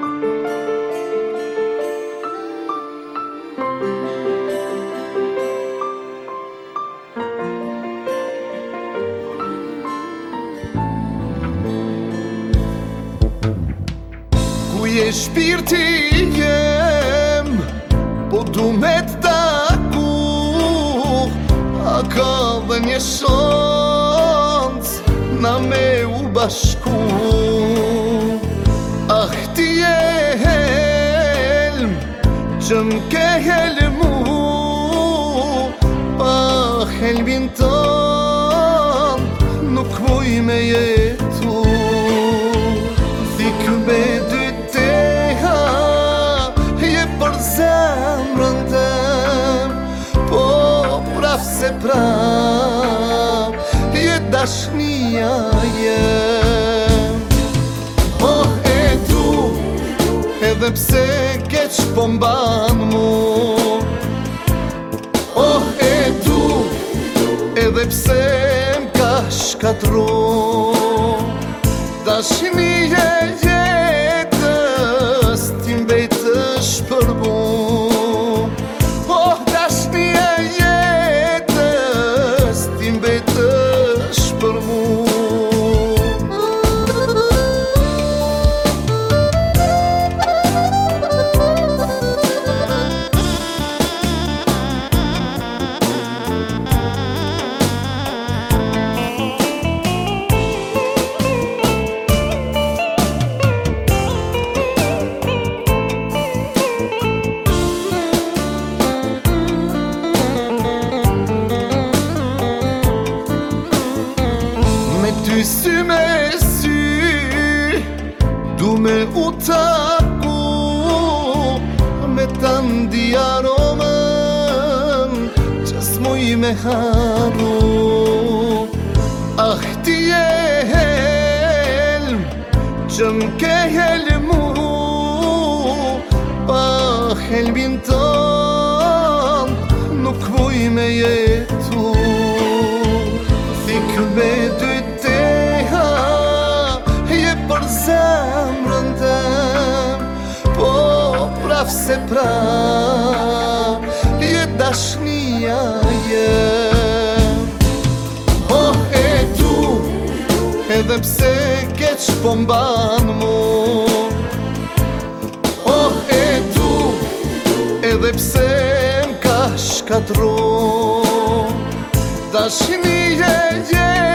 Kuj shpirti jem, po t'u me t'a ku A ka vë një shonc, na me u bashku tëmë Nuk voj me jetu Thikë me dy teha Je për zemë rëndem Po praf se praf Je dashnia je Oh, e tu Edhe pse keq pëmba po në mund dhe pse më ka shkatru Dashni e jetës ti mbetësh për mu Oh, po, dashni e jetës ti mbetësh sy me sy Du me u taku Me të ndi aromen Që s'moj me haru Ah, ti e helm Që m'ke helmu Pa helmin ton Nuk voj me jetu se pra Je dashnija je Oh, e tu Edhe pse keq po mban mu Oh, e tu Edhe pse m'ka shkatru Dashnia je yeah.